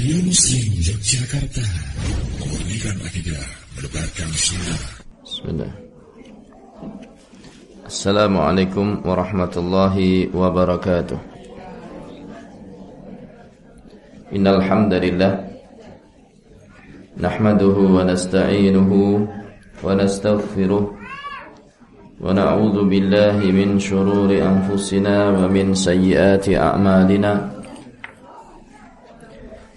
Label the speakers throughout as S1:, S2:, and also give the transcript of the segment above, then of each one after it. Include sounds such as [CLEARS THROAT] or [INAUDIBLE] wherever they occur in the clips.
S1: Radio Muslim Yogyakarta Memurnikan akidah Menebarkan sunnah
S2: Bismillah Assalamualaikum warahmatullahi wabarakatuh Innal hamdalillah nahmaduhu wa nasta'inuhu wa nastaghfiruh wa na'udzu billahi min shururi anfusina wa min sayyiati a'malina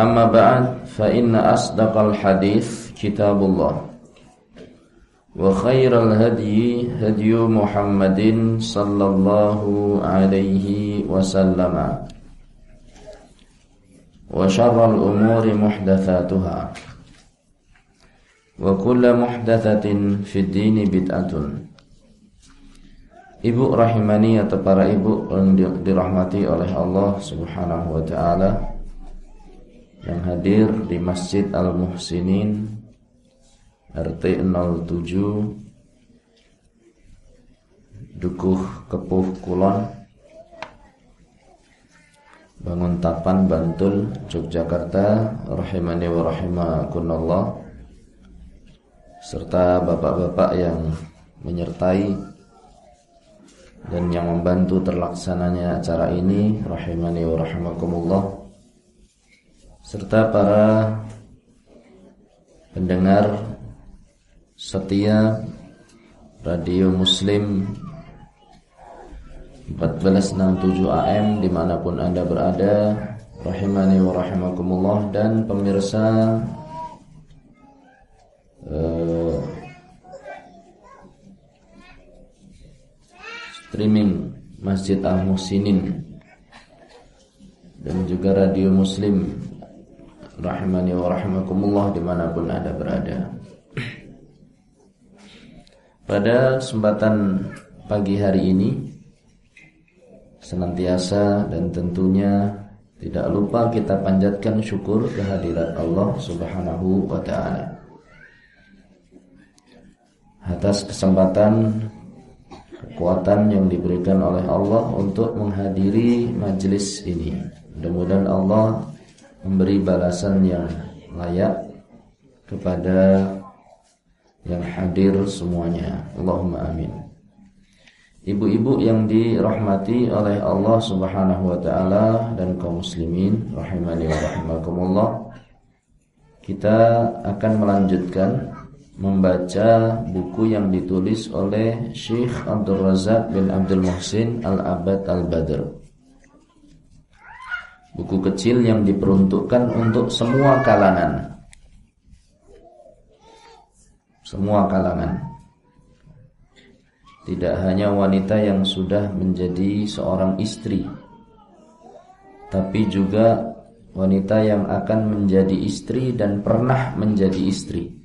S2: أما بعد فإن أصدق الحديث كتاب الله وخير الهدي هدي محمد صلى الله عليه وسلم وشر الأمور محدثاتها وكل محدثة في الدين بدعة Ibu rahimani atau para ibu yang dirahmati oleh Allah Subhanahu wa taala yang hadir di Masjid Al-Muhsinin RT 07 Dukuh Kepuh Kulon Bangun Tapan Bantul Yogyakarta rahimani wa rahimakunallah serta bapak-bapak yang menyertai dan yang membantu terlaksananya acara ini rahimani wa rahimakumullah serta para pendengar setia Radio Muslim 1467 AM di mana pun anda berada rahimani wa rahimakumullah. Dan pemirsa uh, streaming Masjid Al Muhsinin dan juga Radio Muslim rahimani wa rahimakumullah di mana pun anda berada. Pada kesempatan pagi hari ini senantiasa dan tentunya tidak lupa kita panjatkan syukur kehadirat Allah subhanahu wa ta'ala. Atas kesempatan kekuatan yang diberikan oleh Allah untuk menghadiri majelis ini. Mudah-mudahan Allah memberi balasan yang layak kepada yang hadir semuanya. Allahumma amin. Ibu-ibu yang dirahmati oleh Allah Subhanahu wa taala dan kaum muslimin rahimani wa rahimakumullah. Kita akan melanjutkan membaca buku yang ditulis oleh Syekh Abdul Razak bin Abdul Muhsin Al-Abad Al-Badr buku kecil yang diperuntukkan untuk semua kalangan. Semua kalangan. Tidak hanya wanita yang sudah menjadi seorang istri, tapi juga wanita yang akan menjadi istri dan pernah menjadi istri,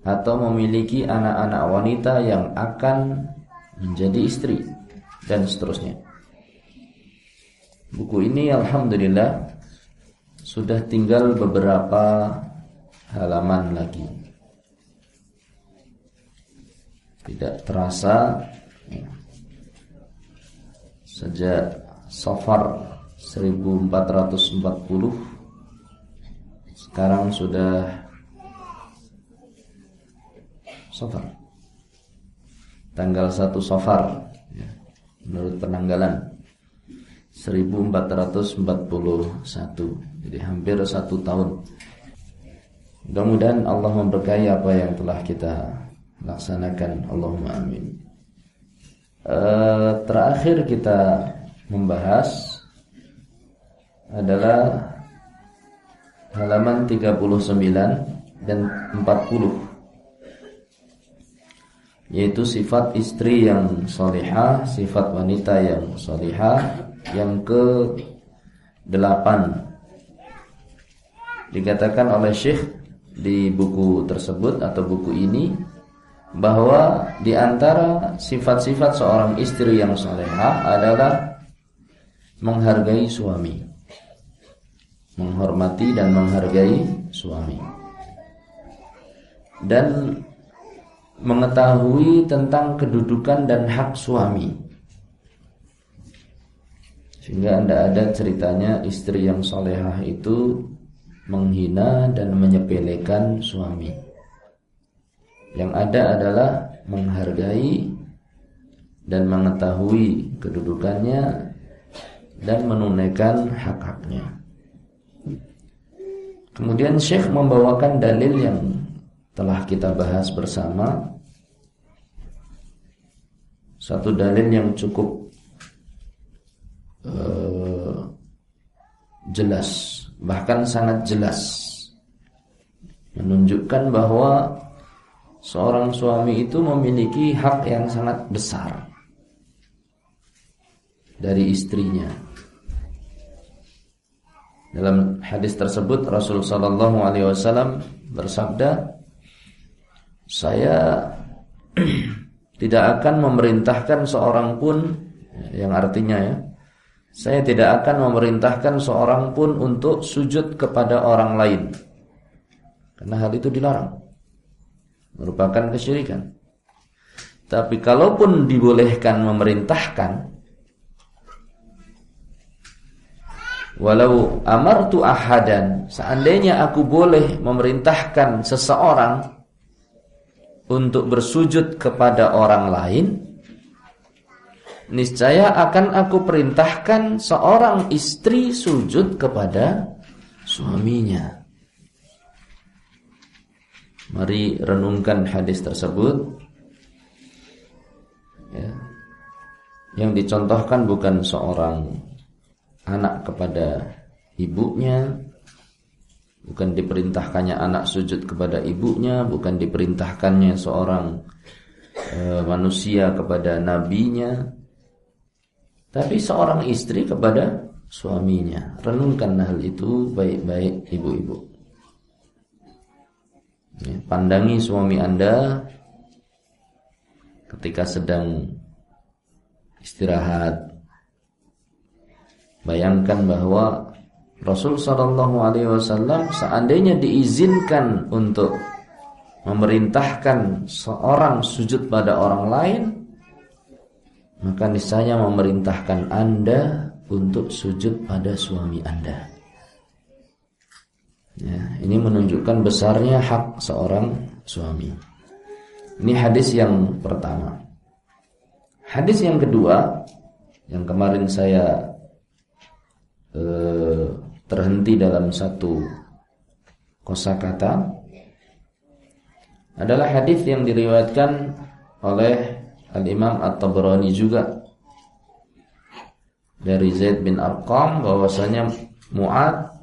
S2: atau memiliki anak-anak wanita yang akan menjadi istri, dan seterusnya. Buku ini alhamdulillah sudah tinggal beberapa halaman lagi. Tidak terasa ya, sejak Safar 1440 sekarang sudah Safar. Tanggal 1 Safar ya, menurut penanggalan 1441 Jadi hampir satu tahun. Mudah-mudahan Allah memberkahi apa yang telah kita laksanakan. Allahumma amin. E, Terakhir kita membahas Adalah Halaman 39 dan 40 Yaitu sifat istri yang solihah Sifat wanita yang solihah yang ke delapan dikatakan oleh Syekh di buku tersebut atau buku ini bahwa di antara sifat-sifat seorang istri yang salehah adalah menghargai suami. Menghormati dan menghargai suami. Dan mengetahui tentang kedudukan dan hak suami. Sehingga tidak ada ceritanya istri yang solehah itu menghina dan menyepelekan suami. Yang ada adalah menghargai dan mengetahui kedudukannya dan menunaikan hak-haknya. Kemudian Syekh membawakan dalil yang telah kita bahas bersama satu dalil yang cukup uh, jelas bahkan sangat jelas. Menunjukkan bahwa seorang suami itu memiliki hak yang sangat besar dari istrinya. Dalam hadis tersebut Rasulullah Shallallahu Alaihi Wasallam bersabda saya [CLEARS THROAT] tidak akan memerintahkan seorang pun yang artinya ya saya tidak akan memerintahkan seorang pun untuk sujud kepada orang lain. Karena hal itu dilarang. Merupakan kesyirikan. Tapi kalaupun dibolehkan memerintahkan Walau amartu ahadan Seandainya aku boleh memerintahkan seseorang untuk bersujud kepada orang lain, niscaya akan aku perintahkan seorang istri sujud kepada suaminya. Mari renungkan hadis tersebut. Ya. Yang dicontohkan bukan seorang anak kepada ibunya, Bukan diperintahkannya anak sujud kepada ibunya, bukan diperintahkannya seorang e, manusia kepada nabinya, tapi seorang istri kepada suaminya. Renungkan hal itu baik-baik ibu-ibu. Ya, pandangi suami Anda ketika sedang istirahat. Bayangkan bahwa Rasul Shallallahu Alaihi Wasallam seandainya diizinkan untuk memerintahkan seorang sujud pada orang lain, maka niscaya memerintahkan anda untuk sujud pada suami anda. Ya, ini menunjukkan besarnya hak seorang suami. Ini hadis yang pertama. Hadis yang kedua, yang kemarin saya eh, terhenti dalam satu kosakata adalah hadis yang diriwayatkan oleh Al-Imam At-Tabrani juga. Dari Zaid bin Arqam bahwasanya Mu'ad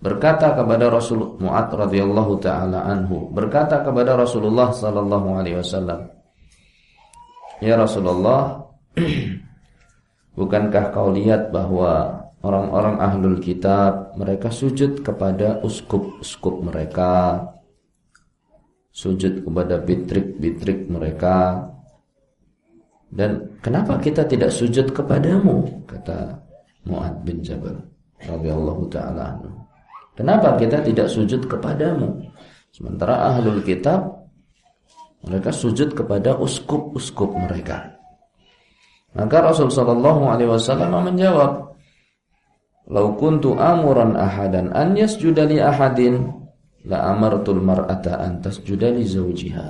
S2: berkata kepada Rasul Mu'ad radhiyallahu taala anhu berkata kepada Rasulullah sallallahu alaihi wasallam Ya Rasulullah [CLEARS THROAT] bukankah kau lihat bahwa orang-orang ahlul kitab mereka sujud kepada uskup-uskup mereka sujud kepada bitrik-bitrik mereka dan kenapa kita tidak sujud kepadamu? Kata Mu'ad bin Jabal radhiyallahu taala kenapa kita tidak sujud kepadamu? Sementara ahlul kitab mereka sujud kepada uskup-uskup mereka. Maka Rasul sallallahu alaihi wasallam menjawab Lau kuntu amuran ahadan an yasjuda li ahadin la amartul mar'ata an tasjuda li zawjiha.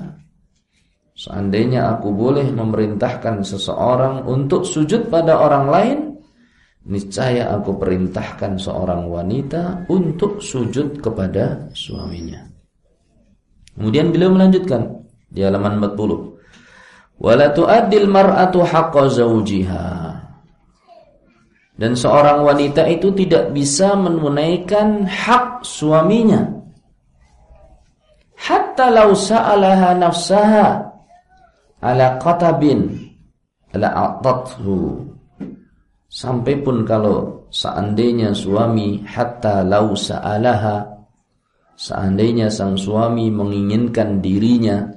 S2: Seandainya aku boleh memerintahkan seseorang untuk sujud pada orang lain, niscaya aku perintahkan seorang wanita untuk sujud kepada suaminya. Kemudian beliau melanjutkan di halaman 40. Wala tu'addil mar'atu haqqa zawjiha dan seorang wanita itu tidak bisa menunaikan hak suaminya hatta law sa'alaha nafsaha ala qatabin. La atathu. Sampai pun kalau seandainya suami hatta law sa'alaha seandainya sang suami menginginkan dirinya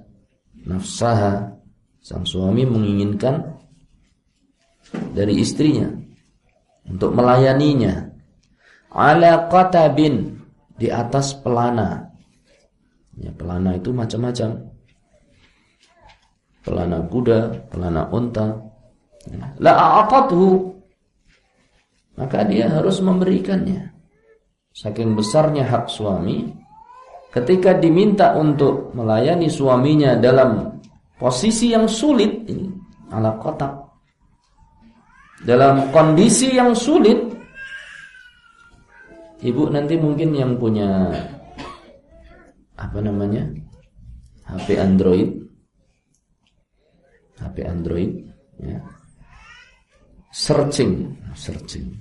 S2: nafsaha sang suami menginginkan dari istrinya untuk melayaninya. Ala qatabin di atas pelana. Ya pelana itu macam-macam pelana kuda pelana unta. La a'atatuhu. Maka dia harus memberikannya. Saking besarnya hak suami ketika diminta untuk melayani suaminya dalam posisi yang sulit ini ala kotak dalam kondisi yang sulit ibu nanti mungkin yang punya apa namanya HP Android HP Android ya. Searching searching.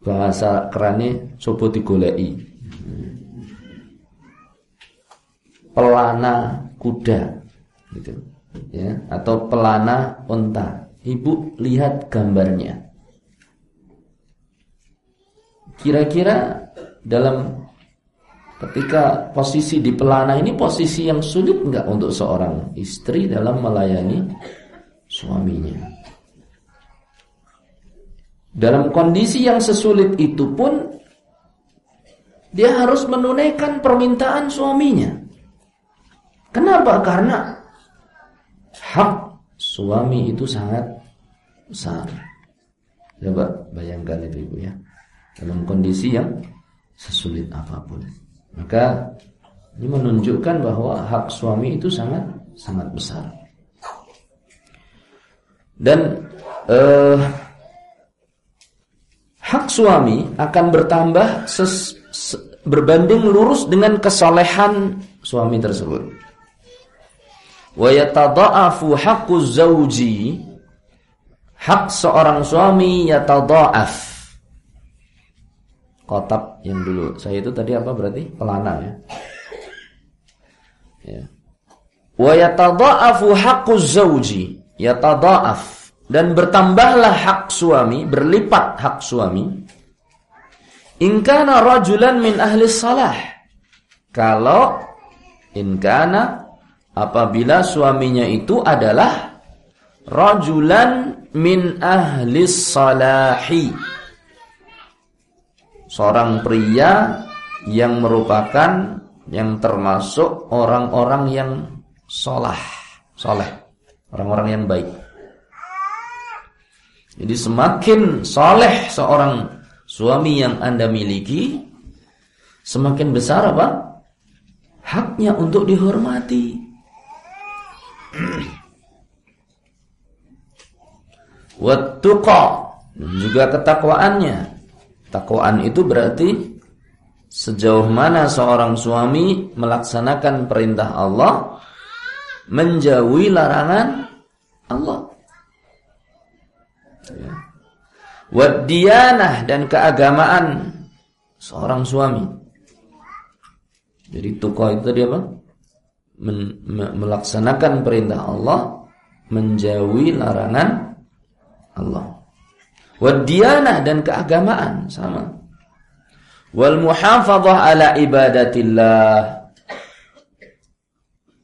S2: Bahasa kerannya coba digolei pelana kuda gitu ya. Atau pelana unta ibu lihat gambarnya. Kira-kira dalam ketika posisi di pelana ini posisi yang sulit enggak untuk seorang istri dalam melayani suaminya dalam kondisi yang sesulit itu pun dia harus menunaikan permintaan suaminya Kenapa? Karena hak suami itu sangat besar. Coba bayangkan itu ibu ya. Dalam kondisi yang sesulit apa pun. Maka ini menunjukkan bahwa hak suami itu sangat sangat besar. Dan eh, hak suami akan bertambah ses, se, berbanding lurus dengan kesolehan suami tersebut wa yatadha'afu haqqu hak seorang suami yatadha'af kotak yang dulu. Saya itu tadi apa berarti? Pelana ya. Ya. Wa yatadha'afu haqqu zawji. Yatadha'af. Dan bertambahlah hak suami berlipat hak suami. In kana rajulan min ahli salah. Kalau in kana apabila suaminya itu adalah rajulan min ahli salahi seorang pria yang merupakan yang termasuk orang-orang yang solah soleh orang-orang yang baik. Jadi semakin soleh seorang suami yang anda miliki semakin besar apa? Haknya untuk dihormati. Wattuqa juga ketakwaannya. Takwaan itu berarti sejauh mana seorang suami melaksanakan perintah Allah menjauhi larangan Allah. Ya. Wadiyanah dan keagamaan seorang suami. Jadi tuqa itu tadi apa? men, me, melaksanakan perintah Allah, menjauhi larangan Allah. Wadiyanah dan keagamaan sama. Wal muhafadzah ala ibadatillah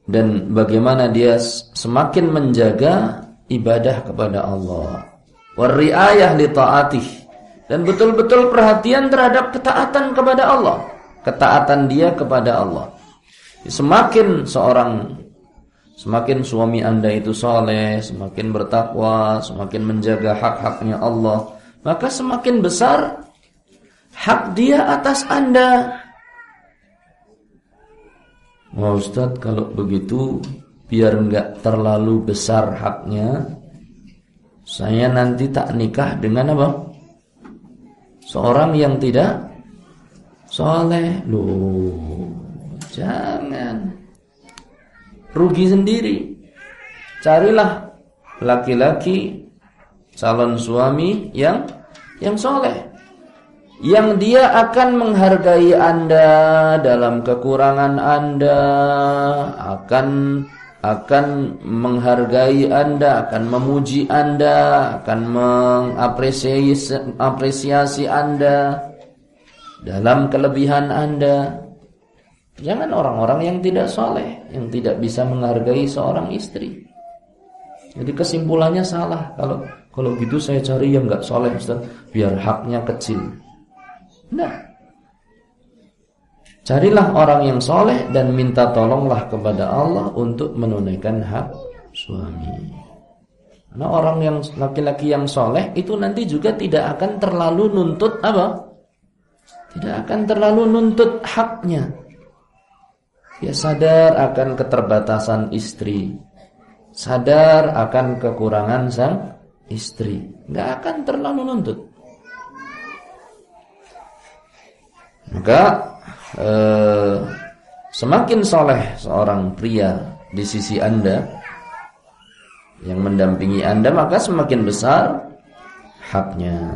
S2: dan bagaimana dia semakin menjaga ibadah kepada Allah. Wariayah li taatih dan betul-betul perhatian terhadap ketaatan kepada Allah, ketaatan dia kepada Allah. Semakin seorang Semakin suami anda itu soleh Semakin bertakwa Semakin menjaga hak-haknya Allah Maka semakin besar Hak dia atas anda Wah Ustaz kalau begitu Biar nggak terlalu besar haknya Saya nanti tak nikah dengan apa? Seorang yang tidak Soleh Loh Jangan. Rugi sendiri. Carilah laki-laki calon suami yang yang soleh. Yang dia akan menghargai Anda dalam kekurangan Anda, akan akan menghargai Anda, akan memuji Anda, akan mengapresiasi apresiasi Anda. dalam kelebihan Anda. Jangan orang-orang yang tidak soleh, yang tidak bisa menghargai seorang istri. Jadi kesimpulannya salah. Kalau kalau gitu saya cari yang nggak soleh Ustaz, biar haknya kecil. Nah, carilah orang yang soleh dan minta tolonglah kepada Allah untuk menunaikan hak suami. Karena orang yang laki-laki yang soleh itu nanti juga tidak akan terlalu nuntut apa? Tidak akan terlalu nuntut haknya. Dia sadar akan keterbatasan istri. Sadar akan kekurangan sang istri. Nggak akan terlalu nuntut. Maka eh, semakin soleh seorang pria di sisi anda yang mendampingi anda maka semakin besar haknya.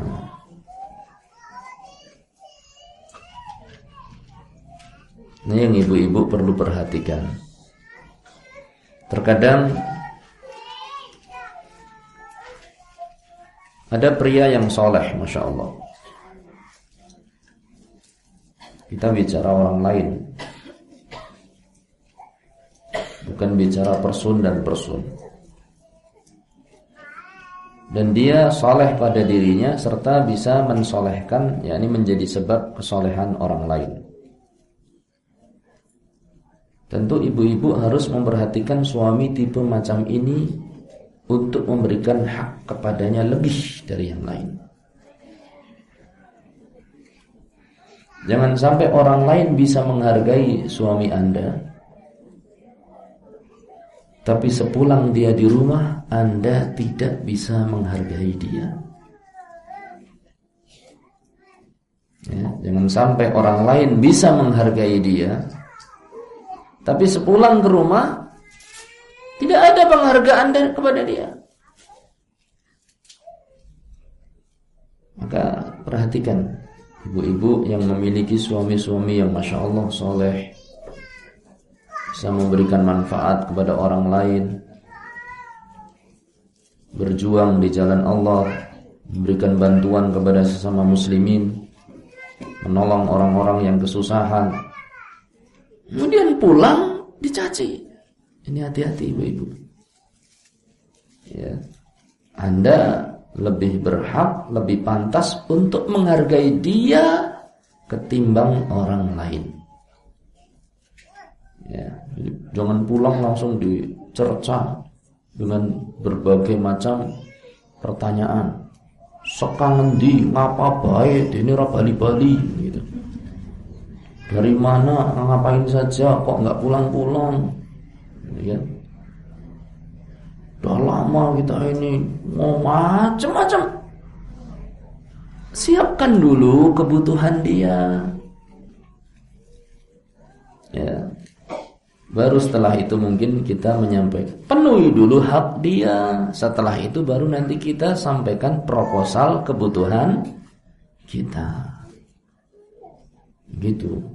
S2: Ini yang ibu-ibu perlu perhatikan. Terkadang ada pria yang soleh, masya Allah. Kita bicara orang lain, bukan bicara person dan person. Dan dia soleh pada dirinya serta bisa mensolehkan, yakni menjadi sebab kesolehan orang lain. Tentu ibu-ibu harus memperhatikan suami tipe macam ini untuk memberikan hak kepadanya lebih dari yang lain. Jangan sampai orang lain bisa menghargai suami Anda Tapi sepulang dia di rumah Anda tidak bisa menghargai dia ya, Jangan sampai orang lain bisa menghargai dia tapi sepulang ke rumah tidak ada penghargaan kepada dia. Maka perhatikan ibu-ibu yang memiliki suami-suami yang masya Allah soleh bisa memberikan manfaat kepada orang lain, berjuang di jalan Allah, memberikan bantuan kepada sesama muslimin, menolong orang-orang yang kesusahan, Kemudian pulang dicaci. Ini hati-hati ibu-ibu. Ya. Anda lebih berhak, lebih pantas untuk menghargai dia ketimbang orang lain. Ya, jangan pulang langsung dicerca dengan berbagai macam pertanyaan. Sekangen di ngapa baik ini ora bali-bali gitu. Dari mana ngapain saja kok nggak pulang-pulang? Ya. Udah lama kita ini mau macam-macam. Siapkan dulu kebutuhan dia. Ya. Baru setelah itu mungkin kita menyampaikan penuhi dulu hak dia. Setelah itu baru nanti kita sampaikan proposal kebutuhan kita. Gitu.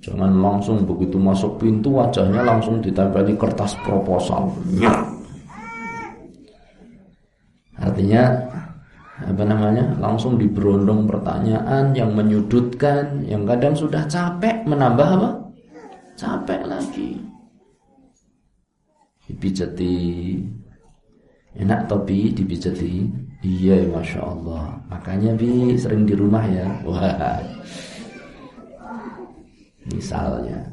S2: Jangan langsung begitu masuk pintu wajahnya langsung ditempeli kertas proposal. Artinya apa namanya? Langsung diberondong pertanyaan yang menyudutkan, yang kadang sudah capek menambah apa? Capek lagi. Dipijeti. Enak topi dipijeti. Iya, masya Allah. Makanya bi sering di rumah ya. Wah. Misalnya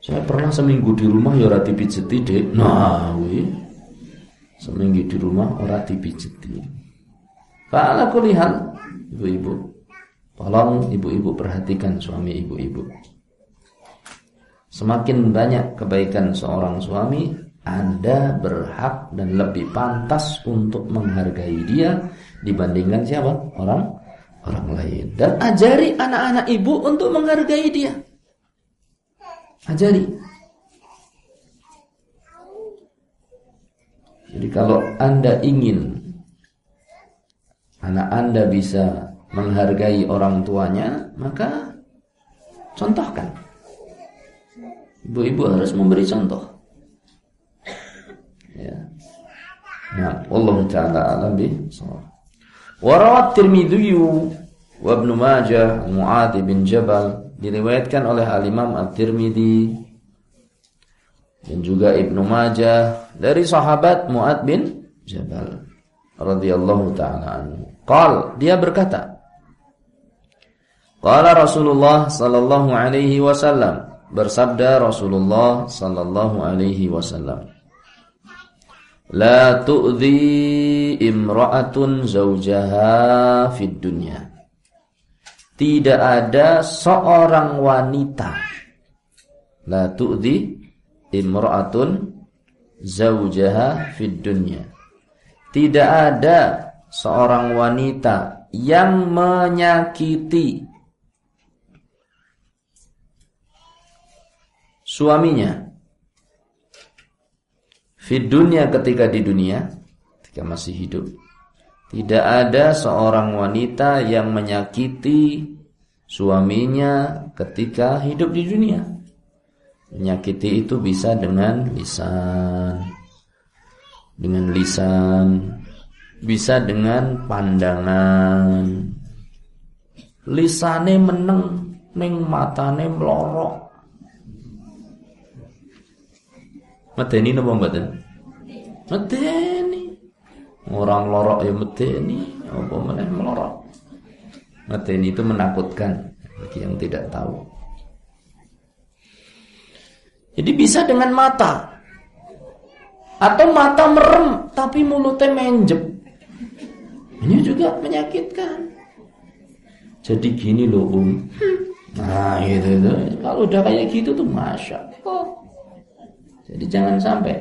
S2: Saya pernah seminggu di rumah ya ora dipijeti, Dek. Nah, wi. Seminggu di rumah ora dipijeti. Fa'ala kulihan ibu-ibu. Tolong ibu-ibu perhatikan suami ibu-ibu. Semakin banyak kebaikan seorang suami, Anda berhak dan lebih pantas untuk menghargai dia dibandingkan siapa? Orang orang lain dan ajari anak-anak ibu untuk menghargai dia. Ajari. Jadi kalau Anda ingin anak Anda bisa menghargai orang tuanya, maka contohkan. Ibu-ibu harus memberi contoh. Ya. Nah, Allah taala alam Warawat Tirmidzi wa Ibnu Majah Mu'adz bin Jabal diriwayatkan oleh Al-Imam At-Tirmidzi dan juga Ibnu Majah dari sahabat Mu'adz bin Jabal radhiyallahu taala anhu. Qal dia berkata Qala Rasulullah sallallahu alaihi wasallam bersabda Rasulullah sallallahu alaihi wasallam La tu'dhi imra'atun zawjaha fid dunya. Tidak ada seorang wanita. La tu'dhi imra'atun zawjaha fid dunya. Tidak ada seorang wanita yang menyakiti suaminya di dunia ketika di dunia ketika masih hidup tidak ada seorang wanita yang menyakiti suaminya ketika hidup di dunia. Menyakiti itu bisa dengan lisan dengan lisan bisa dengan pandangan. Lisane meneng ning matane melorok Medeni napa mboten? Medeni. Orang lorok ya medeni, apa meneh melorok. Medeni itu menakutkan bagi yang tidak tahu. Jadi bisa dengan mata. Atau mata merem tapi mulutnya menjep. Ini juga menyakitkan. Jadi gini loh um. Nah itu, itu. Kalau udah kayak gitu tuh masya Allah. Jadi jangan sampai.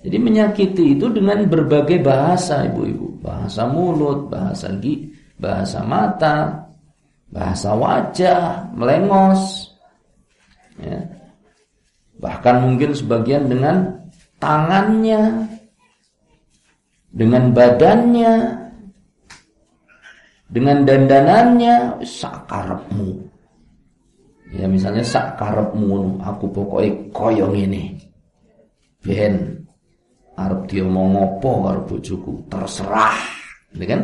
S2: Jadi menyakiti itu dengan berbagai bahasa ibu-ibu. Bahasa mulut, bahasa gigi, bahasa mata, bahasa wajah, melengos. Ya. Bahkan mungkin sebagian dengan tangannya, dengan badannya, dengan dandanannya, sakarepmu. Ya misalnya sak karepmu aku pokoknya koyong ini. Ben arep dia mau ngopo karo bojoku, terserah. Ini kan?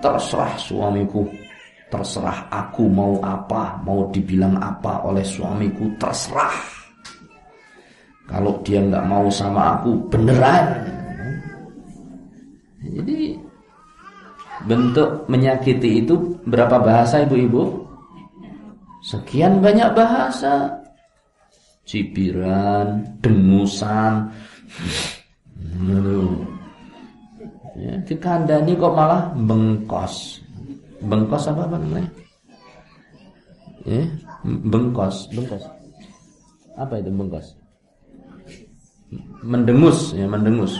S2: Terserah suamiku. Terserah aku mau apa, mau dibilang apa oleh suamiku, terserah. Kalau dia nggak mau sama aku, beneran. Jadi bentuk menyakiti itu berapa bahasa ibu-ibu? Sekian banyak bahasa. Cibiran, dengusan. Ya, dikandani kok malah bengkos. Bengkos apa apa namanya? Ya, bengkos, bengkos. Apa itu bengkos? Mendengus, ya mendengus.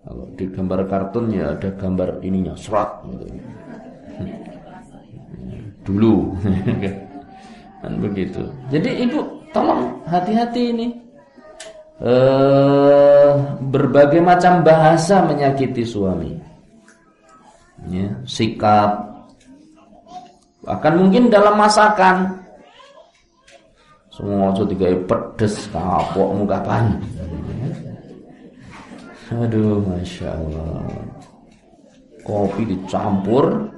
S2: Kalau di gambar kartun ya ada gambar ininya, serat gitu dulu. [LAUGHS] Kan begitu. Jadi ibu tolong hati-hati ini. Eh berbagai macam bahasa menyakiti suami. Ya, sikap. Bahkan mungkin dalam masakan. Semua itu tiga pedes kapok muka pan aduh masya Allah. Kopi dicampur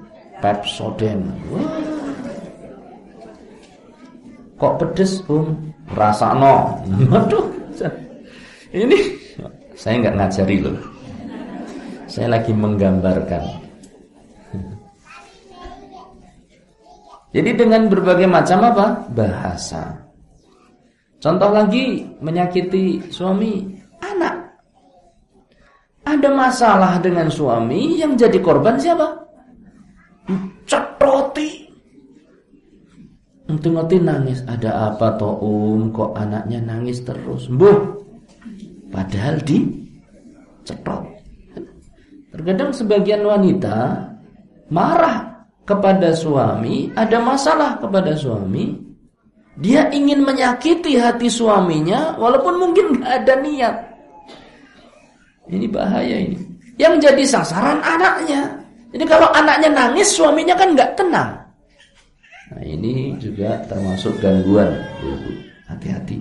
S2: pepsoden Wah Kok pedes, Um? no. Waduh. Ini saya nggak ngajari loh. Saya lagi menggambarkan. Jadi dengan berbagai macam apa? Bahasa. Contoh lagi menyakiti suami, anak. Ada masalah dengan suami yang jadi korban siapa? Cetroti Ngerti-ngerti nangis. Ada apa toh um Kok anaknya nangis terus? Buh Padahal di Cetot Terkadang sebagian wanita Marah kepada suami Ada masalah kepada suami. Dia ingin menyakiti hati suaminya Walaupun mungkin gak ada niat. Ini bahaya ini. Yang jadi sasaran anaknya Jadi kalau anaknya nangis Suaminya kan gak tenang. Nah ini juga termasuk gangguan Hati-hati.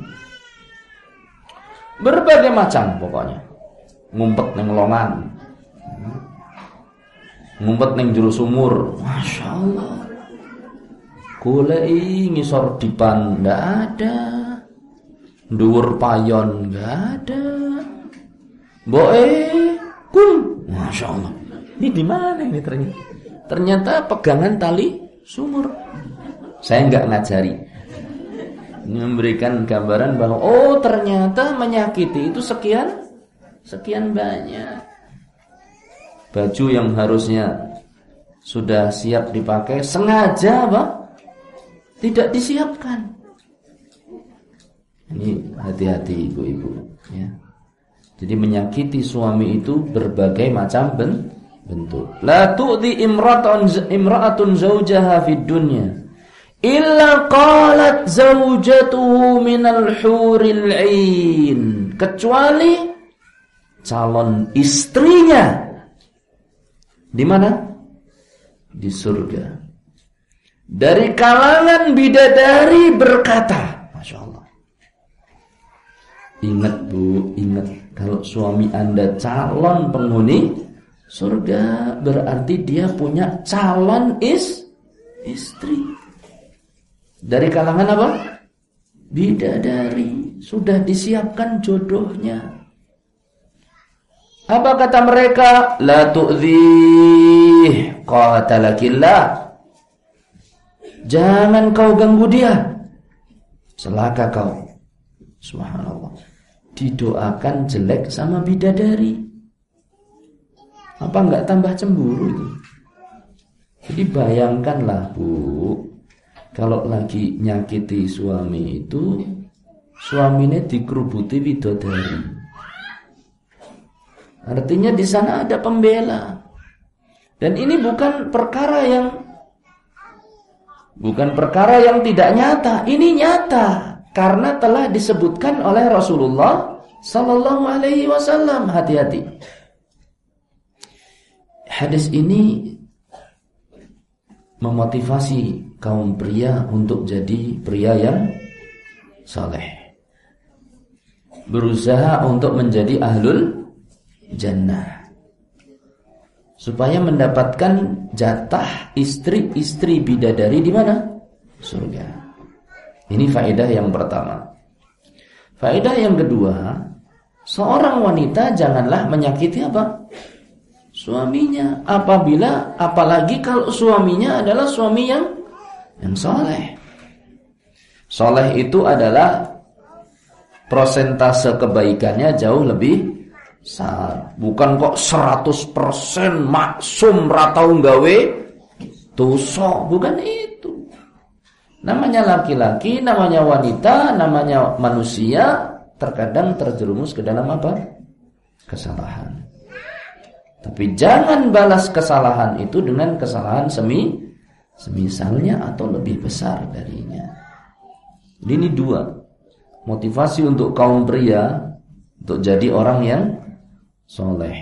S2: Berbagai macam pokoknya. Ngumpet neng longan ngumpet neng juru sumur masya Allah. Kulei ngisor dipan ndak ada. Dhuwur payon nggak ada. Boe kum. Masya Allah ini di mana ini ternyata? Ternyata pegangan tali sumur. Saya nggak ngajari. Memberikan gambaran bahwa oh ternyata menyakiti itu sekian sekian banyak. Baju yang harusnya sudah siap dipakai sengaja apa? Tidak disiapkan. Ini hati-hati ibu-ibu ya. Jadi menyakiti suami itu berbagai macam bentuk la tu'ti imra'atun imra'atun zaujaha fid dunya. Illa qalat zaujatuhu minal huril ain. Kecuali calon istrinya. Di mana? Di surga. Dari kalangan bidadari berkata Masya Allah. Ingat bu ingat. Kalau suami anda calon penghuni surga berarti dia punya calon is istri dari kalangan apa? Bidadari. Sudah disiapkan jodohnya. Apa kata mereka? La tu'zih qatalakillah. Jangan kau ganggu dia. Celaka kau. Subhanallah. Didoakan jelek sama bidadari. Apa enggak tambah cemburu itu? Jadi bayangkanlah Bu, kalau lagi nyakiti suami itu suaminya dikerubuti widodari. Artinya di sana ada pembela. Dan ini bukan perkara yang bukan perkara yang tidak nyata, ini nyata karena telah disebutkan oleh Rasulullah sallallahu alaihi wasallam. Hati-hati. Hadis ini memotivasi kaum pria untuk jadi pria yang saleh. Berusaha untuk menjadi ahlul jannah. Supaya mendapatkan jatah istri-istri bidadari di mana? Surga. Ini faedah yang pertama. Faedah yang kedua, seorang wanita janganlah menyakiti apa? Suaminya. Apabila apalagi kalau suaminya adalah suami yang yang soleh. Soleh itu adalah prosentase kebaikannya jauh lebih besar. Bukan kok 100% maksum ratau gawe dosa, bukan itu. Namanya laki-laki, namanya wanita, namanya manusia terkadang terjerumus ke dalam apa? Kesalahan. Tapi jangan balas kesalahan itu dengan kesalahan semi semisalnya atau lebih besar darinya. Ini dua motivasi untuk kaum pria untuk jadi orang yang soleh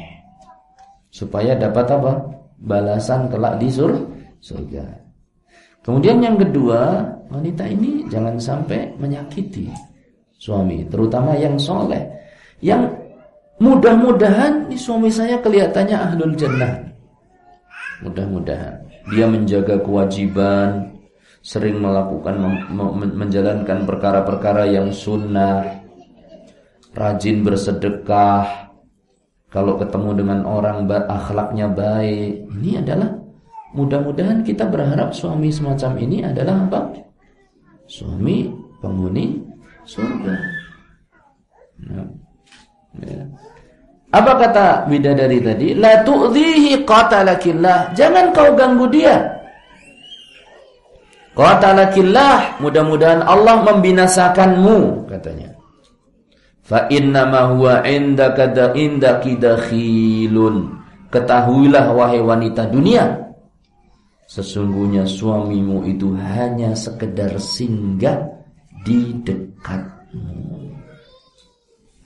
S2: supaya dapat apa balasan kelak di surga. Kemudian yang kedua wanita ini jangan sampai menyakiti suami, terutama yang soleh, yang mudah-mudahan suami saya kelihatannya ahlul jannah. Mudah-mudahan dia menjaga kewajiban, sering melakukan menjalankan perkara-perkara yang sunnah, rajin bersedekah. Kalau ketemu dengan orang akhlaknya baik, ini adalah mudah-mudahan kita berharap suami semacam ini adalah apa? Suami penghuni surga. Nah. Apa kata bidadari tadi? La tu'dhihi qatalakillah. Jangan kau ganggu dia. Qatalakillah. Mudah-mudahan Allah membinasakanmu katanya. Fa innama huwa indaka da indaki dakhilun. Ketahuilah wahai wanita dunia. Sesungguhnya suamimu itu hanya sekedar singgah di dekatmu.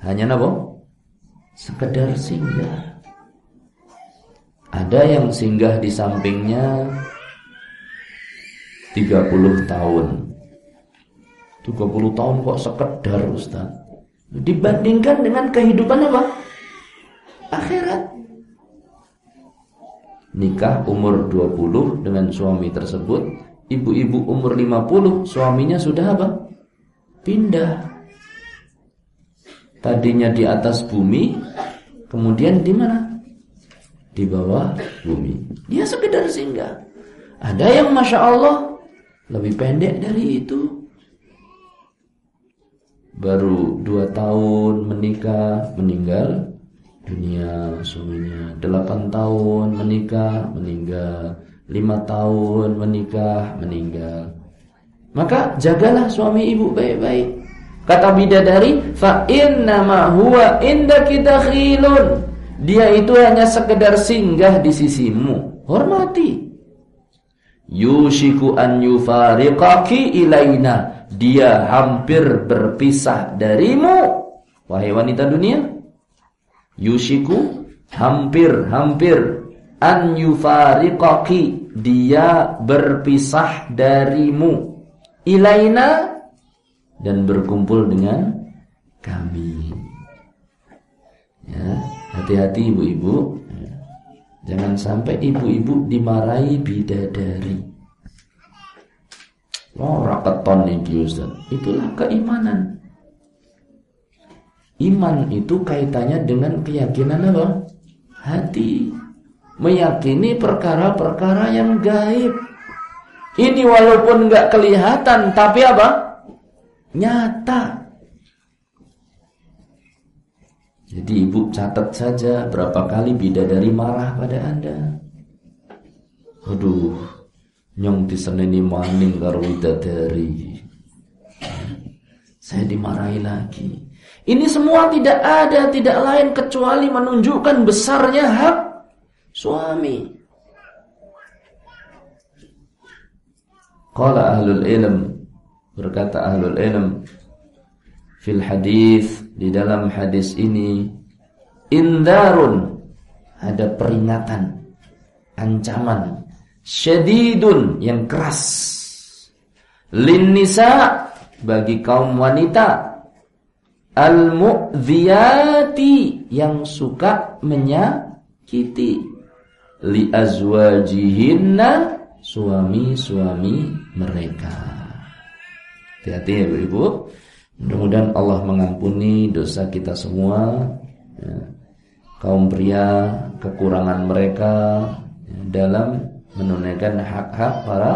S2: Hanya apa? Sekedar singgah. Ada yang singgah di sampingnya 30 tahun. 30 tahun kok sekedar Ustaz. Dibandingkan dengan kehidupan apa? Akhirat. nikah umur 20 dengan suami tersebut, ibu-ibu umur 50 suaminya sudah apa? Pindah. Tadinya di atas bumi, kemudian di mana? Di bawah bumi. Dia sekedar singgah. Ada yang masya Allah lebih pendek dari itu. Baru dua tahun menikah, meninggal dunia suaminya. Delapan tahun menikah, meninggal. Lima tahun menikah, meninggal. Maka jagalah suami ibu baik-baik. Kata bidadari, fa innama huwa indaki dakhilun. Dia itu hanya sekedar singgah di sisimu. Hormati. Yushiku an yufariqaki ilaina. Dia hampir berpisah darimu. Wahai wanita dunia. Yushiku hampir hampir an yufariqaki. Dia berpisah darimu. Ilaina dan berkumpul dengan kami. Ya, hati-hati ibu-ibu Jangan sampai ibu-ibu dimarahi bidadari. Oh, raketon Ustaz. Itulah keimanan. Iman itu kaitannya dengan keyakinan apa? Hati. Meyakini perkara-perkara yang gaib. Ini walaupun nggak kelihatan, tapi apa? Nyata. Jadi ibu catat saja berapa kali bidadari marah pada anda. Aduh, nyong diseneni maning karo bidadari. Saya dimarahi lagi. Ini semua tidak ada, tidak lain kecuali menunjukkan besarnya hak suami. Qala ahlul ilm berkata ahlul ilm fil hadis di dalam hadis ini indarun ada peringatan ancaman syadidun yang keras. Lin nisa bagi kaum wanita al mu'dhiyati yang suka menyakiti. Li azwajihinna suami-suami mereka hati-hati ya ibu Mudah-mudahan Allah mengampuni dosa kita semua ya. Kaum pria kekurangan mereka ya, Dalam menunaikan hak-hak para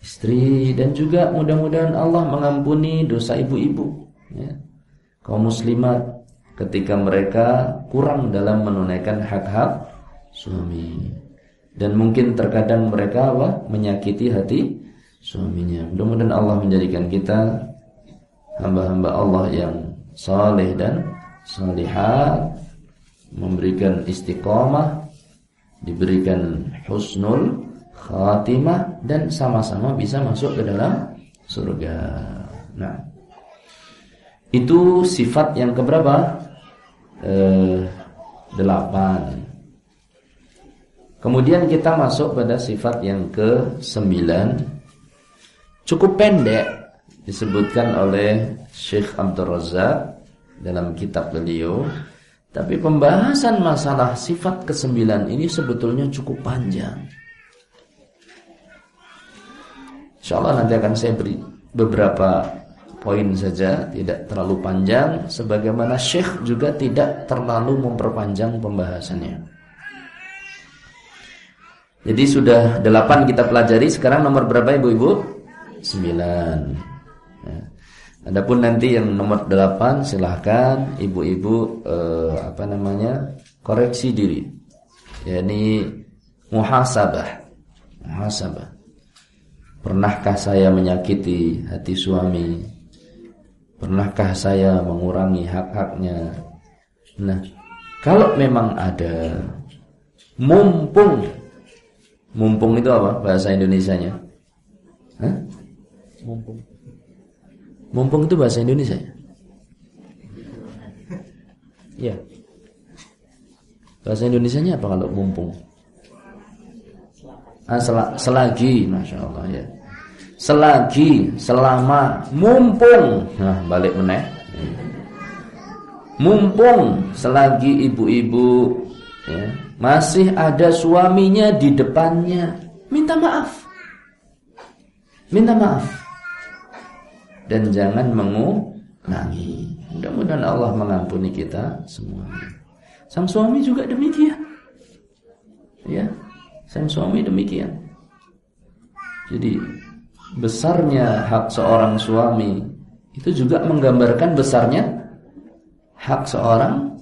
S2: istri Dan juga mudah-mudahan Allah mengampuni dosa ibu-ibu ya. Kaum muslimat ketika mereka kurang dalam menunaikan hak-hak suami Dan mungkin terkadang mereka apa? menyakiti hati suaminya Mudah-mudahan Allah menjadikan kita hamba-hamba Allah yang saleh dan salihat memberikan istiqomah diberikan husnul khatimah dan sama-sama bisa masuk ke dalam surga. Nah, itu sifat yang keberapa? Eh, delapan. Kemudian kita masuk pada sifat yang ke sembilan. Cukup pendek disebutkan oleh Syekh Abdul Razak dalam kitab beliau. Tapi pembahasan masalah sifat kesembilan ini sebetulnya cukup panjang. Insya Allah nanti akan saya beri beberapa poin saja tidak terlalu panjang sebagaimana Syekh juga tidak terlalu memperpanjang pembahasannya. Jadi sudah delapan kita pelajari sekarang nomor berapa ibu-ibu? Sembilan Ya. Adapun nanti yang nomor 8 silahkan ibu-ibu eh, apa namanya koreksi diri, yakni muhasabah. Muhasabah. Pernahkah saya menyakiti hati suami? Pernahkah saya mengurangi hak-haknya? Nah, kalau memang ada mumpung mumpung itu apa bahasa Indonesianya? Mumpung Mumpung itu bahasa Indonesia ya? Ya. Bahasa Indonesia-nya apa kalau mumpung? Ah, sel selagi, masya Allah ya. Selagi, selama, mumpung. Nah, balik meneh. Mumpung selagi ibu-ibu ya, masih ada suaminya di depannya, minta maaf. Minta maaf. Dan jangan mengulangi. Mudah-mudahan Allah mengampuni kita semua. Sang suami juga demikian. Ya, sang suami demikian. Jadi besarnya hak seorang suami itu juga menggambarkan besarnya hak seorang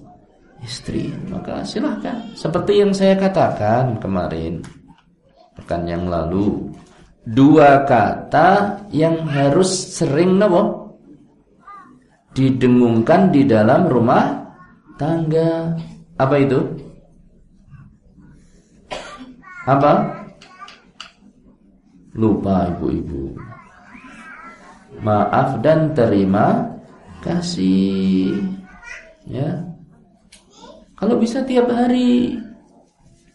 S2: istri. Maka silahkan. Seperti yang saya katakan kemarin, pekan yang lalu, dua kata yang harus sering nopo didengungkan di dalam rumah tangga. Apa itu? Apa? Lupa ibu-ibu. Maaf dan terima kasih. Ya. Kalau bisa tiap hari.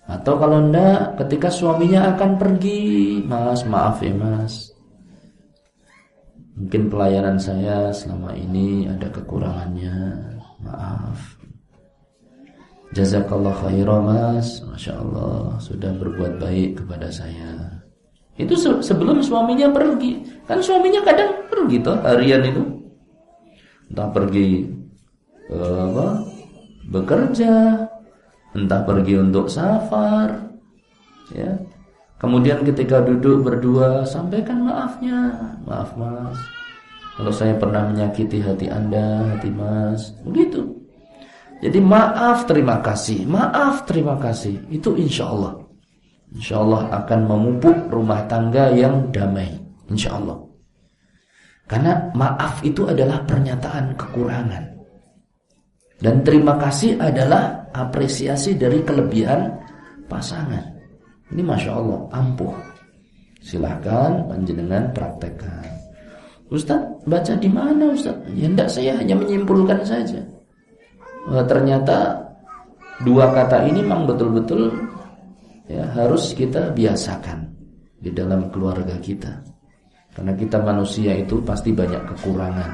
S2: Atau kalau enggak ketika suaminya akan pergi, Mas, maaf ya, Mas. Mungkin pelayanan saya selama ini ada kekurangannya. Maaf. Jazakallah khairan mas Masya Allah Sudah berbuat baik kepada saya Itu sebelum suaminya pergi Kan suaminya kadang pergi toh Harian itu Entah pergi uh, apa, Bekerja Entah pergi untuk safar Ya Kemudian ketika duduk berdua Sampaikan maafnya Maaf mas Kalau saya pernah menyakiti hati anda Hati mas Begitu jadi maaf terima kasih, maaf terima kasih. Itu insya Allah. Insya Allah akan memupuk rumah tangga yang damai. Insya Allah. Karena maaf itu adalah pernyataan kekurangan. Dan terima kasih adalah apresiasi dari kelebihan pasangan. Ini Masya Allah, ampuh. Silahkan panjenengan praktekkan. Ustaz, baca di mana Ustaz? Ya enggak, saya hanya menyimpulkan saja e, ternyata dua kata ini memang betul-betul ya harus kita biasakan di dalam keluarga kita. Karena kita manusia itu pasti banyak kekurangan.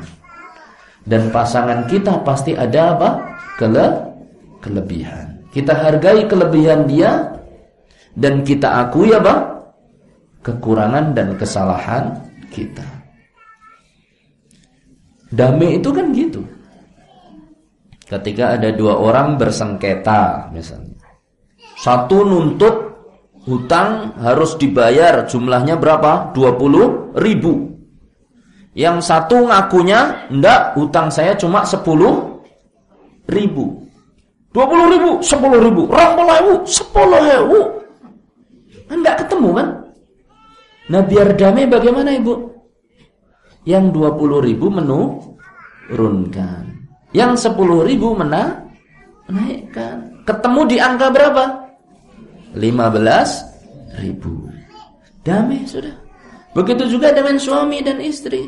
S2: Dan pasangan kita pasti ada apa? Kele kelebihan. Kita hargai kelebihan dia dan kita akui apa? kekurangan dan kesalahan kita. Damai itu kan gitu. Ketika ada dua orang bersengketa misalnya. Satu nuntut hutang harus dibayar jumlahnya berapa? 20 ribu. Yang satu ngakunya, enggak, hutang saya cuma 10 ribu. 20 ribu, 10 ribu, rampol ribu, 10 ribu. Enggak ketemu kan? Nah biar damai bagaimana ibu? Yang 20 ribu menurunkan. Yang 10 ribu mena menaikkan. Ketemu di angka berapa? 15 ribu. Damai sudah. Begitu juga dengan suami dan istri.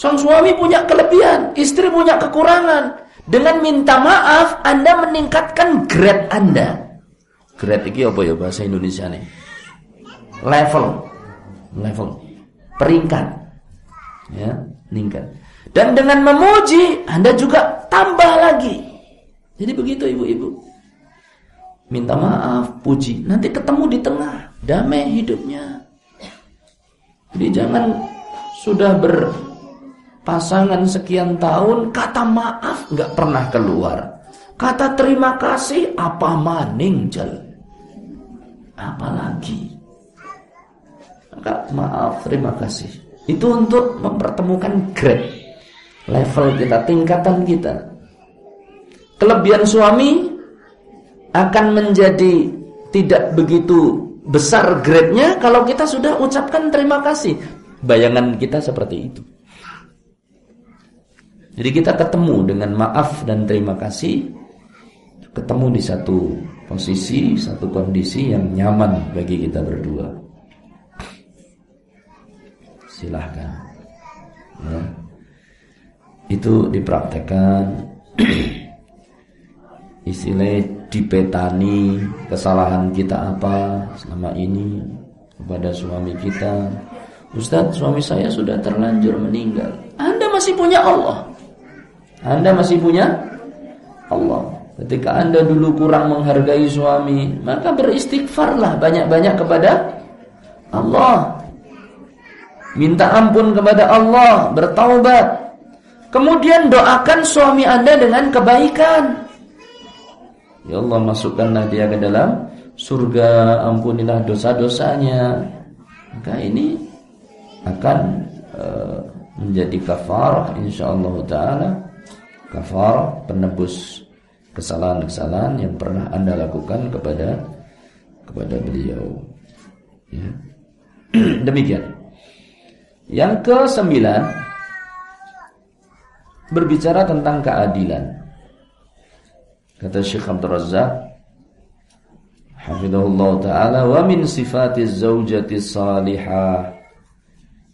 S2: Sang suami punya kelebihan, istri punya kekurangan. Dengan minta maaf, Anda meningkatkan grade Anda. Grade ini apa ya bahasa Indonesia nih? Level. Level. Peringkat. Ya, meningkat. Dan dengan memuji, Anda juga tambah lagi. Jadi begitu ibu-ibu. Minta maaf, puji. Nanti ketemu di tengah. Damai hidupnya. Jadi jangan sudah berpasangan sekian tahun, kata maaf nggak pernah keluar. Kata terima kasih, apa maning jel. Apalagi. Maka maaf, terima kasih. Itu untuk mempertemukan grade level kita, tingkatan kita. Kelebihan suami akan menjadi tidak begitu besar grade-nya kalau kita sudah ucapkan terima kasih. Bayangan kita seperti itu. Jadi kita ketemu dengan maaf dan terima kasih ketemu di satu posisi, satu kondisi yang nyaman bagi kita berdua. Silahkan. Ya. Itu dipraktekkan. [CLEARS THROAT] Istilah dipetani kesalahan kita apa selama ini kepada suami kita. Ustadz suami saya sudah terlanjur meninggal. Anda masih punya Allah Anda masih punya Allah. Ketika anda dulu kurang menghargai suami Maka beristighfarlah banyak-banyak kepada Allah. Minta ampun kepada Allah Bertaubat. Kemudian doakan suami anda dengan kebaikan. Ya Allah masukkanlah dia ke dalam surga Ampunilah dosa-dosanya. Maka ini akan uh, menjadi kafarah insyaallah taala kafarah penebus kesalahan-kesalahan yang pernah Anda lakukan kepada kepada beliau. Ya. [CLEARS THROAT] Demikian. Yang ke sembilan berbicara tentang keadilan. Kata Syekh Abdul Razak Hafizahullah Ta'ala Wa min sifatiz zawjati salihah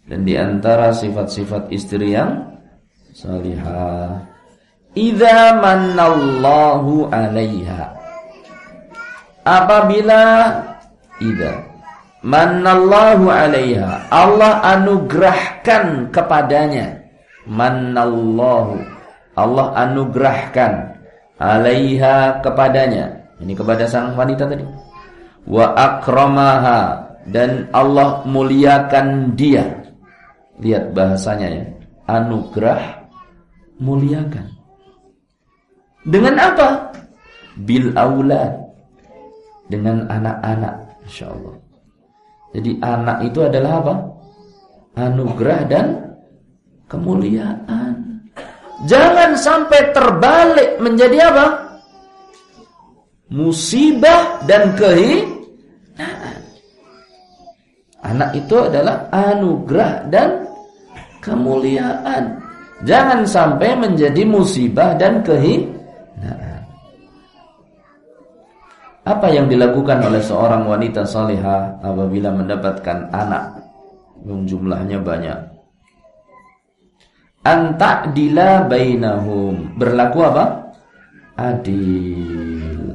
S2: Dan di antara sifat-sifat istri yang salihah Idza mannallahu 'alaiha. Apabila idza mannallahu 'alaiha, Allah anugerahkan kepadanya. Mannallahu. Allah anugerahkan 'alaiha kepadanya. Ini kepada sang wanita tadi. Wa akramaha dan Allah muliakan dia. Lihat bahasanya ya. Anugerah muliakan. Dengan apa? Bil aulad. Dengan anak-anak. Insya Allah. Jadi anak itu adalah apa? Anugerah dan kemuliaan. Jangan sampai terbalik menjadi apa? Musibah dan kehinaan. Anak itu adalah anugerah dan kemuliaan. Jangan sampai menjadi musibah dan kehinaan. Apa yang dilakukan oleh seorang wanita salihah apabila mendapatkan anak yang jumlahnya banyak? Anta'dila bainahum. Berlaku apa? Adil.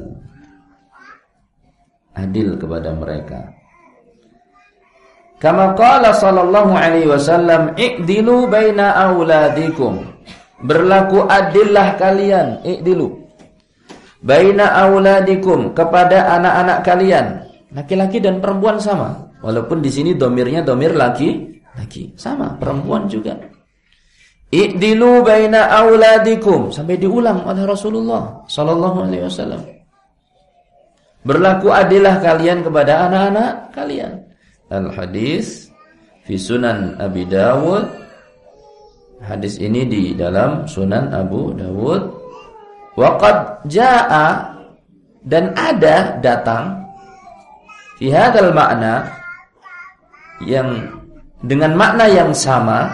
S2: Adil kepada mereka. Kama qala sallallahu alaihi wasallam, "I'dilu baina auladikum." Berlaku adillah kalian, i'dilu. Baina auladikum kepada anak-anak kalian. Laki-laki dan perempuan sama. Walaupun di sini domirnya domir laki, laki. Sama, perempuan juga. I'dilu baina auladikum sampai diulang oleh Rasulullah sallallahu alaihi wasallam. Berlaku adillah kalian kepada anak-anak kalian. Al-hadis fi Sunan Abi Dawud Hadis ini di dalam Sunan Abu Dawud. Waqad jaa dan ada datang fi hadzal makna yang dengan makna yang sama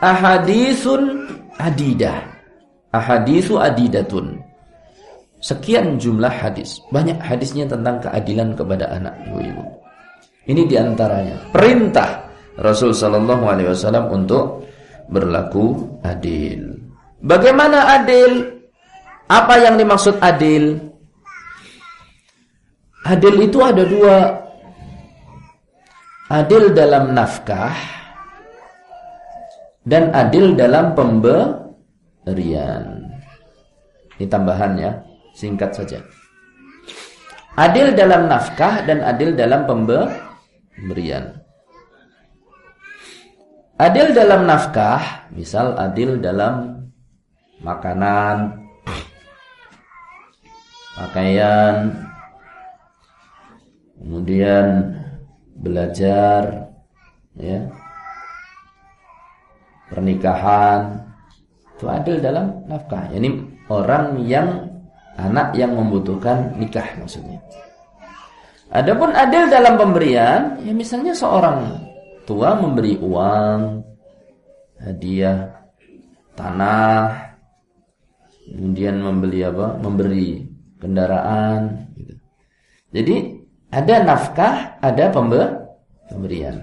S2: ahaditsun adidah. Ahaditsu adidatun. Sekian jumlah hadis. Banyak hadisnya tentang keadilan kepada anak ibu-ibu. Ini di antaranya perintah Rasul sallallahu alaihi wasallam untuk berlaku adil. Bagaimana adil? Apa yang dimaksud adil? Adil itu ada dua. Adil dalam nafkah dan adil dalam pemberian. Ini tambahannya, singkat saja. Adil dalam nafkah dan adil dalam pemberian. Adil dalam nafkah, misal adil dalam makanan, pakaian, kemudian belajar, ya, pernikahan, itu adil dalam nafkah. Ini orang yang anak yang membutuhkan nikah maksudnya. Adapun adil dalam pemberian, ya misalnya seorang tua memberi uang, hadiah, tanah, kemudian membeli apa? Memberi kendaraan. Gitu. Jadi ada nafkah, ada pemberian.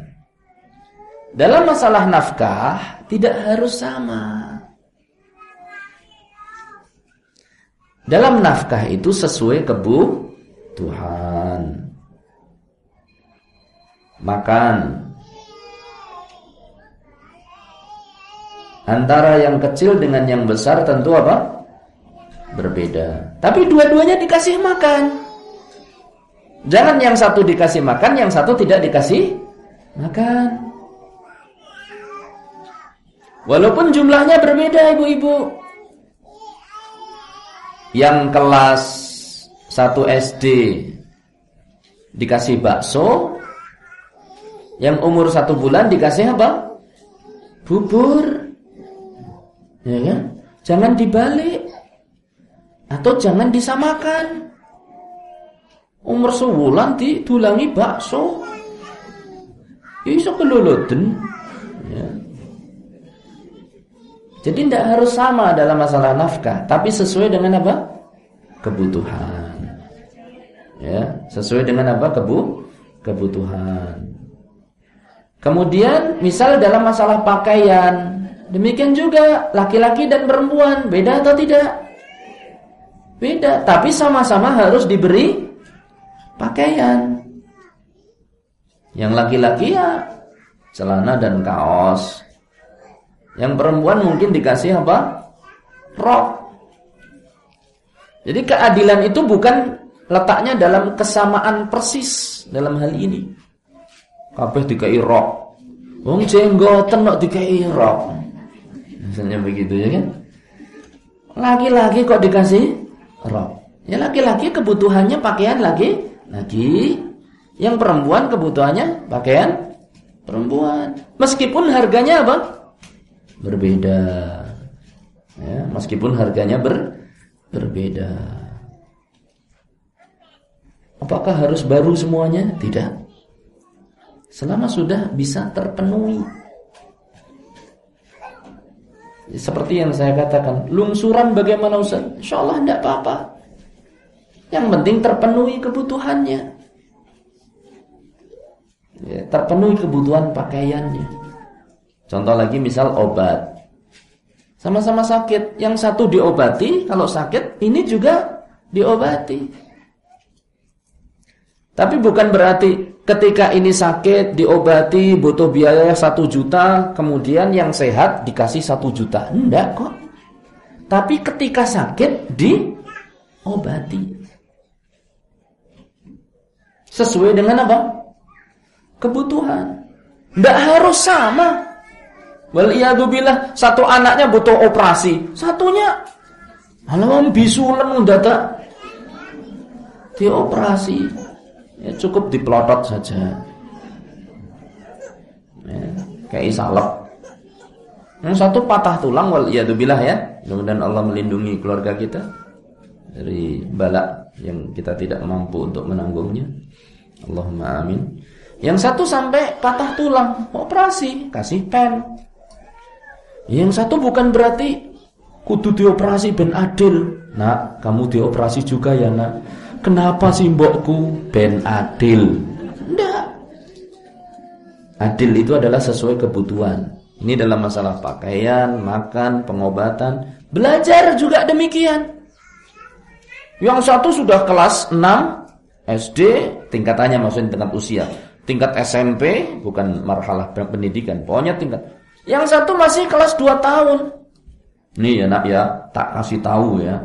S2: Dalam masalah nafkah tidak harus sama. Dalam nafkah itu sesuai kebutuhan. Makan, Antara yang kecil dengan yang besar tentu apa? Berbeda. Tapi dua-duanya dikasih makan. Jangan yang satu dikasih makan, yang satu tidak dikasih makan. Walaupun jumlahnya berbeda ibu-ibu. Yang kelas 1 SD dikasih bakso, yang umur satu bulan dikasih apa? Bubur. Ya kan? Jangan dibalik. Atau jangan disamakan. Umur sebulan didulangi bakso. Ya iso keloloten. Ya. Jadi tidak harus sama dalam masalah nafkah, tapi sesuai dengan apa? Kebutuhan. Ya, sesuai dengan apa? Kebu kebutuhan. Kemudian misal dalam masalah pakaian, demikian juga laki-laki dan perempuan, beda atau tidak? Beda, tapi sama-sama harus diberi pakaian. Yang laki-laki ya celana dan kaos. Yang perempuan mungkin dikasih apa? Rok. Jadi keadilan itu bukan letaknya dalam kesamaan persis dalam hal ini. Kabeh dikai rok. Wong jenggoten kok dikai rok. Misalnya begitu ya kan? Laki-laki kok dikasih rok. Ya laki-laki kebutuhannya pakaian lagi lagi. Yang perempuan kebutuhannya pakaian perempuan. Meskipun harganya apa? Berbeda. Ya, meskipun harganya ber, berbeda. Apakah harus baru semuanya? Tidak. Selama sudah bisa terpenuhi. Seperti yang saya katakan, lungsuran bagaimana Ustaz? Insya Allah tidak apa-apa. Yang penting terpenuhi kebutuhannya. Ya, terpenuhi kebutuhan pakaiannya. Contoh lagi misal obat. Sama-sama sakit. Yang satu diobati, kalau sakit ini juga diobati. Tapi bukan berarti ketika ini sakit, diobati, butuh biaya satu juta, kemudian yang sehat dikasih satu juta. Enggak kok. Tapi ketika sakit, diobati. Sesuai dengan apa? Kebutuhan. Enggak harus sama. Waliyadzubillah, satu anaknya butuh operasi, satunya Alam bisulen data dioperasi ya cukup diplotot saja. Ya, kayak salep. Yang satu patah tulang wal bilah ya. Mudah-mudahan Allah melindungi keluarga kita dari balak yang kita tidak mampu untuk menanggungnya. Allahumma amin. Yang satu sampai patah tulang operasi kasih pen. Yang satu bukan berarti kudu dioperasi ben adil. Nak kamu dioperasi juga ya nak Kenapa sih mbokku ben adil? Enggak. Adil itu adalah sesuai kebutuhan. Ini dalam masalah pakaian, makan, pengobatan. Belajar juga demikian. Yang satu sudah kelas 6 SD, tingkatannya maksudnya tingkat usia. Tingkat SMP, bukan marhalah pendidikan. Pokoknya tingkat. Yang satu masih kelas 2 tahun. Nih ya nak ya, tak kasih tahu ya.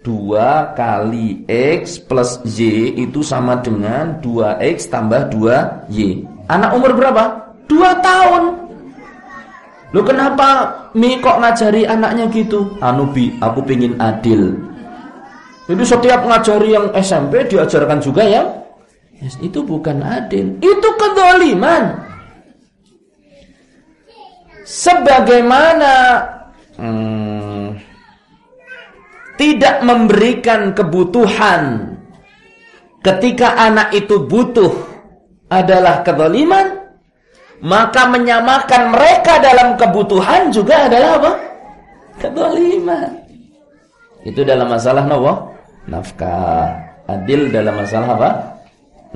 S2: 2 kali X plus Y itu sama dengan 2X tambah 2Y. Anak umur berapa? 2 tahun. Lo kenapa Mi kok ngajari anaknya gitu? Anu Bi, aku pingin adil. Jadi setiap ngajari yang SMP diajarkan juga yang yes, itu bukan adil. Itu kedoliman. Sebagaimana hmm, tidak memberikan kebutuhan ketika anak itu butuh adalah kezaliman, maka menyamakan mereka dalam kebutuhan juga adalah apa? Kezaliman. Itu dalam masalah nawa nafkah. Adil dalam masalah apa?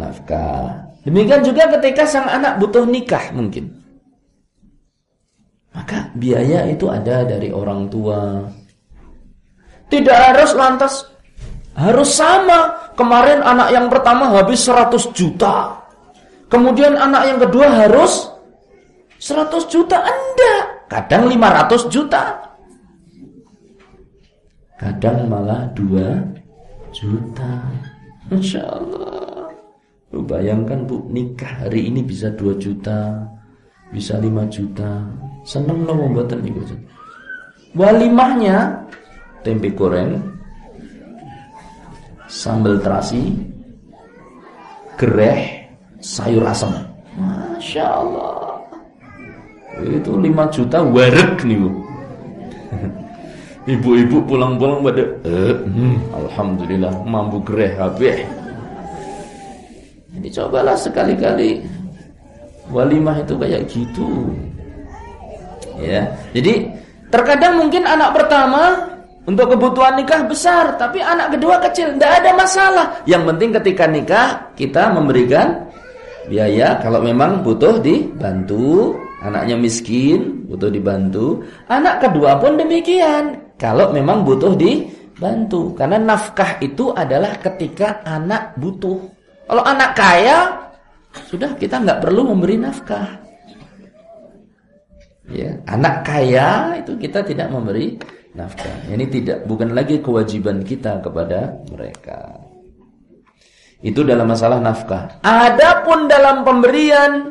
S2: Nafkah. Demikian juga ketika sang anak butuh nikah mungkin. Maka biaya itu ada dari orang tua, tidak harus lantas harus sama. Kemarin anak yang pertama habis 100 juta. Kemudian anak yang kedua harus 100 juta. Enggak. Kadang 500 juta. Kadang malah 2 juta. Masya Allah. Lu bayangkan bu, nikah hari ini bisa 2 juta, bisa 5 juta. Seneng lo membuatan ibu. Walimahnya tempe goreng, sambal terasi, gereh, sayur asam. Masya Allah. Itu 5 juta warek nih bu. Ibu-ibu pulang-pulang pada eh, hmm, Alhamdulillah mampu gereh habis. Jadi cobalah sekali-kali walimah itu kayak gitu. Ya. Jadi terkadang mungkin anak pertama untuk kebutuhan nikah besar, tapi anak kedua kecil, tidak ada masalah. Yang penting ketika nikah kita memberikan biaya kalau memang butuh dibantu, anaknya miskin butuh dibantu, anak kedua pun demikian. Kalau memang butuh dibantu. Karena nafkah itu adalah ketika anak butuh. Kalau anak kaya, sudah kita nggak perlu memberi nafkah. Ya, anak kaya itu kita tidak memberi nafkah. Ini tidak bukan lagi kewajiban kita kepada mereka. Itu dalam masalah nafkah. Adapun dalam pemberian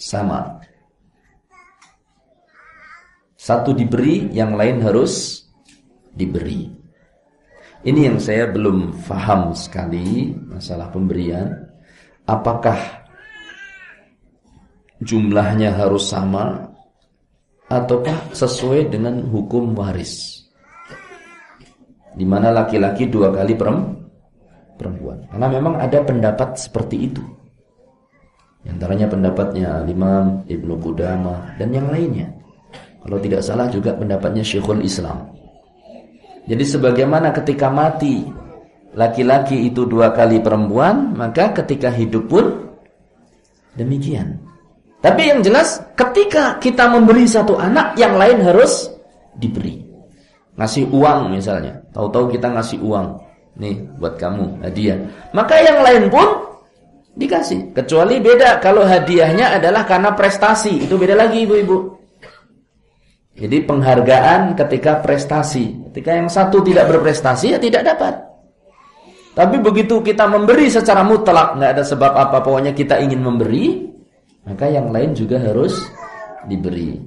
S2: sama. Satu diberi, yang lain harus diberi. Ini yang saya belum faham sekali masalah pemberian. Apakah jumlahnya harus sama ataukah sesuai dengan hukum waris? Di mana laki-laki dua kali perempuan. Karena memang ada pendapat seperti itu. Antaranya pendapatnya Imam Ibnu Qudamah dan yang lainnya. Kalau tidak salah juga pendapatnya Syekhul Islam. Jadi sebagaimana ketika mati laki-laki itu dua kali perempuan, maka ketika hidup pun demikian. Tapi yang jelas ketika kita memberi satu anak, yang lain harus diberi. Ngasih uang misalnya, tahu-tahu kita ngasih uang. Nih buat kamu hadiah. Maka yang lain pun dikasih. Kecuali beda kalau hadiahnya adalah karena prestasi, itu beda lagi ibu-ibu. Jadi penghargaan ketika prestasi. Ketika yang satu tidak berprestasi ya tidak dapat. Tapi begitu kita memberi secara mutlak, nggak ada sebab apa, pokoknya kita ingin memberi, maka yang lain juga harus diberi.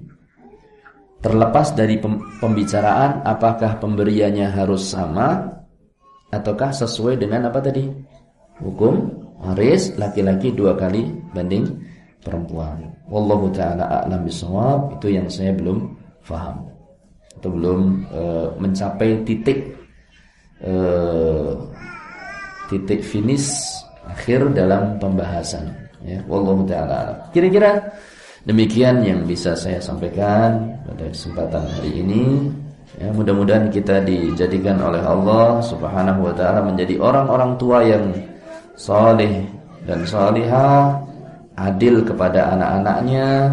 S2: Terlepas dari pembicaraan apakah pemberiannya harus sama ataukah sesuai dengan apa tadi? Hukum waris laki-laki dua kali banding perempuan. Wallahu taala a'lam bisawab. Itu yang saya belum faham atau belum e, mencapai titik e, titik finish akhir dalam pembahasan ya wallahu taala kira-kira demikian yang bisa saya sampaikan pada kesempatan hari ini. Ya mudah-mudahan kita dijadikan oleh Allah Subhanahu wa taala menjadi orang-orang tua yang saleh dan salihah adil kepada anak-anaknya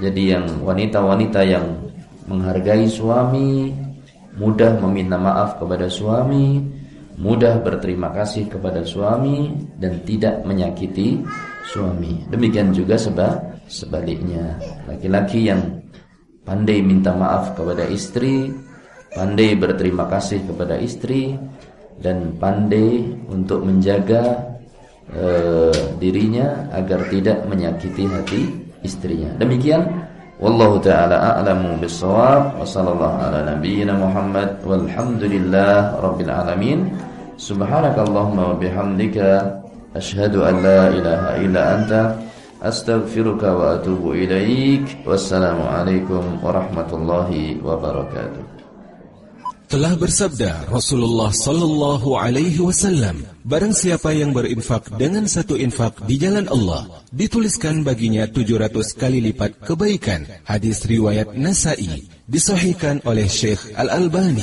S2: jadi yang wanita-wanita yang menghargai suami, mudah meminta maaf kepada suami, mudah berterima kasih kepada suami dan tidak menyakiti suami. Demikian juga sebab sebaliknya. Laki-laki yang pandai minta maaf kepada istri, pandai berterima kasih kepada istri dan pandai untuk menjaga uh, dirinya agar tidak menyakiti hati istrinya. Demikian wallahu taala a'lamu bissawab wa sallallahu ala nabiyyina Muhammad walhamdulillah rabbil alamin. Subhanakallahumma wa bihamdika asyhadu an la ilaha illa anta astaghfiruka wa atubu ilaik. Wassalamu alaikum warahmatullahi wabarakatuh.
S3: Telah bersabda Rasulullah sallallahu alaihi wasallam, barang siapa yang berinfak dengan satu infak di jalan Allah, dituliskan baginya 700 kali lipat kebaikan. Hadis riwayat Nasai, disahihkan oleh Syekh Al-Albani.